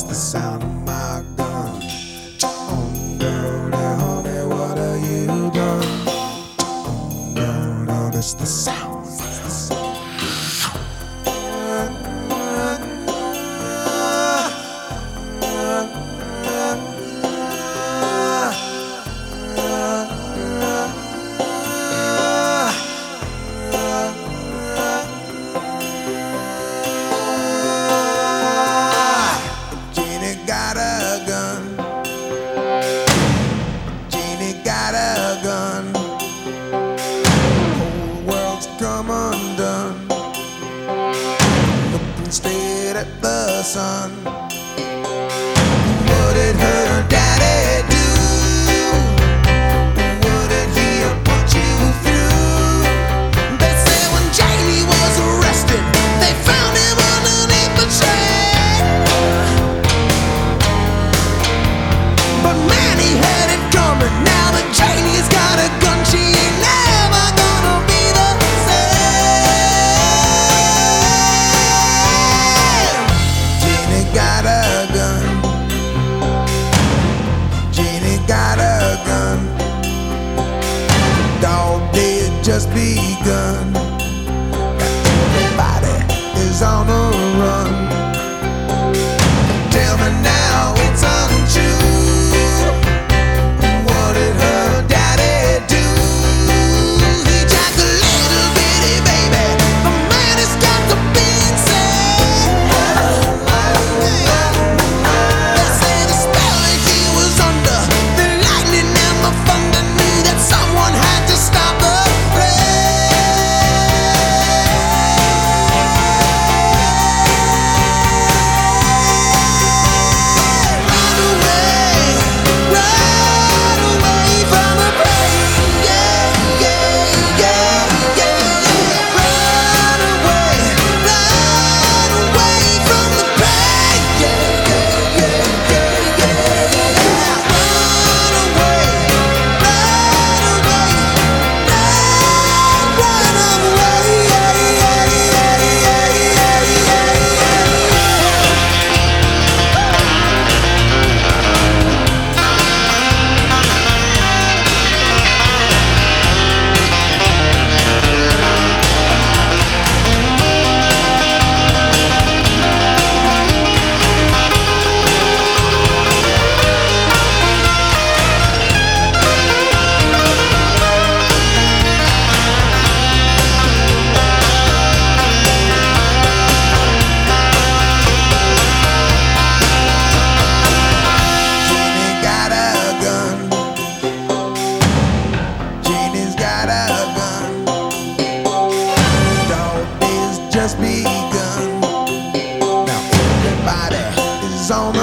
It's the sound of my gun. Oh, girl, honey, what have you done? Oh, girl, it's the sound. got a gun. Whole world's come undone. Looked and at the sun. just begun. has begun. Now everybody is on. the